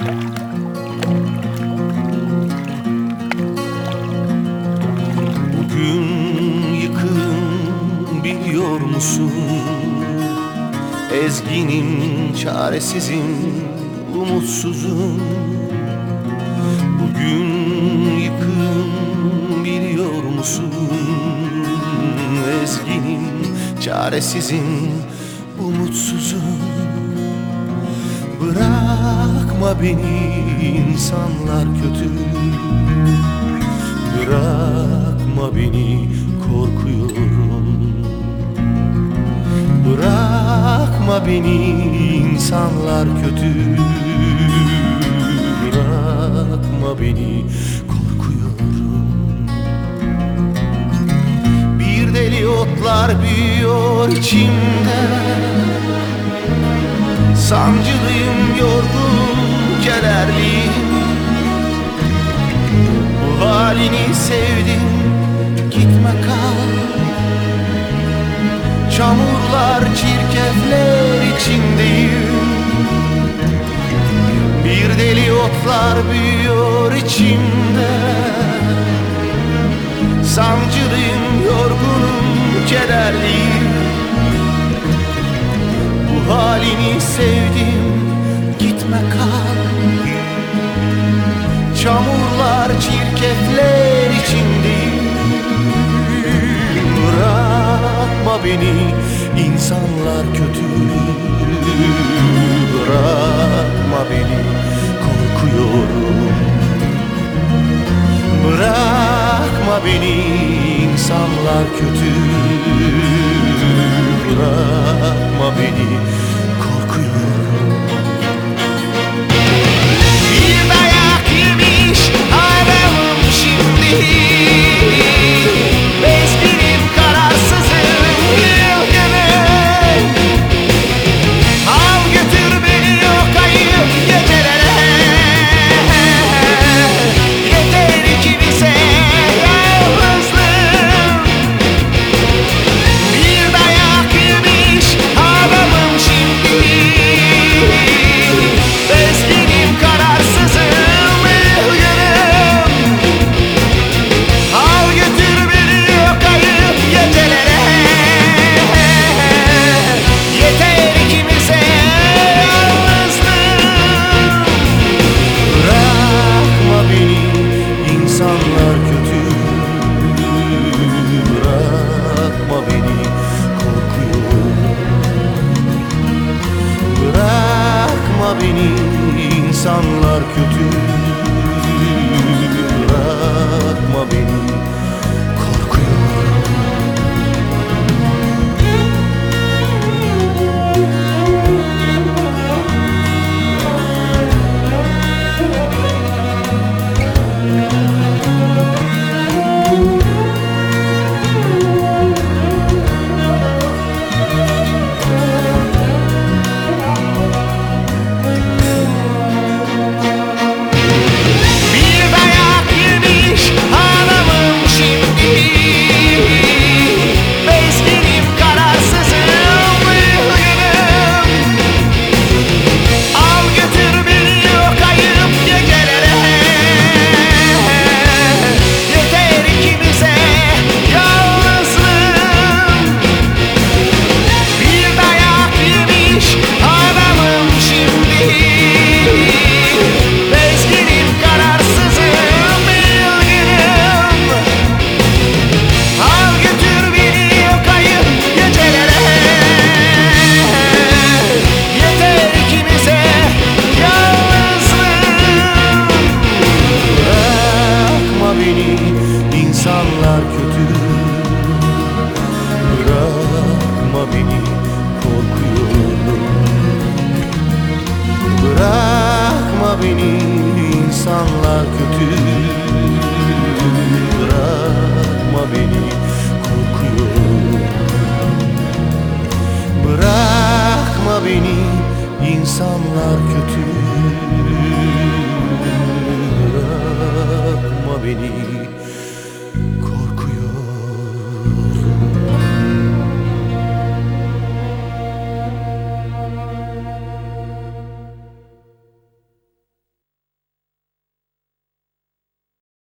Bugün yıkığım biliyor musun? Ezginim, çaresizim, umutsuzum Bugün yıkığım biliyor musun? Ezginim, çaresizim, umutsuzum Bırak Bırakma beni insanlar kötü. Bırakma beni korkuyorum. Bırakma beni insanlar kötü. Bırakma beni korkuyorum. Bir deli otlar büyüyor içimde Sancılıyım, yorgun, kederliyim Bu halini sevdim, gitme kal. Çamurlar, çirkefler içindeyim. Bir deli otlar büyüyor içimde. Sancılıyım, yorgunum, kederliyim halini sevdim. Gitme kal. Çamurlar çirkefler içindeyim Bırakma beni insanlar kötü Bırakma beni korkuyorum. Bırakma beni insanlar kötü Bırakma beni Beni insanlar kötü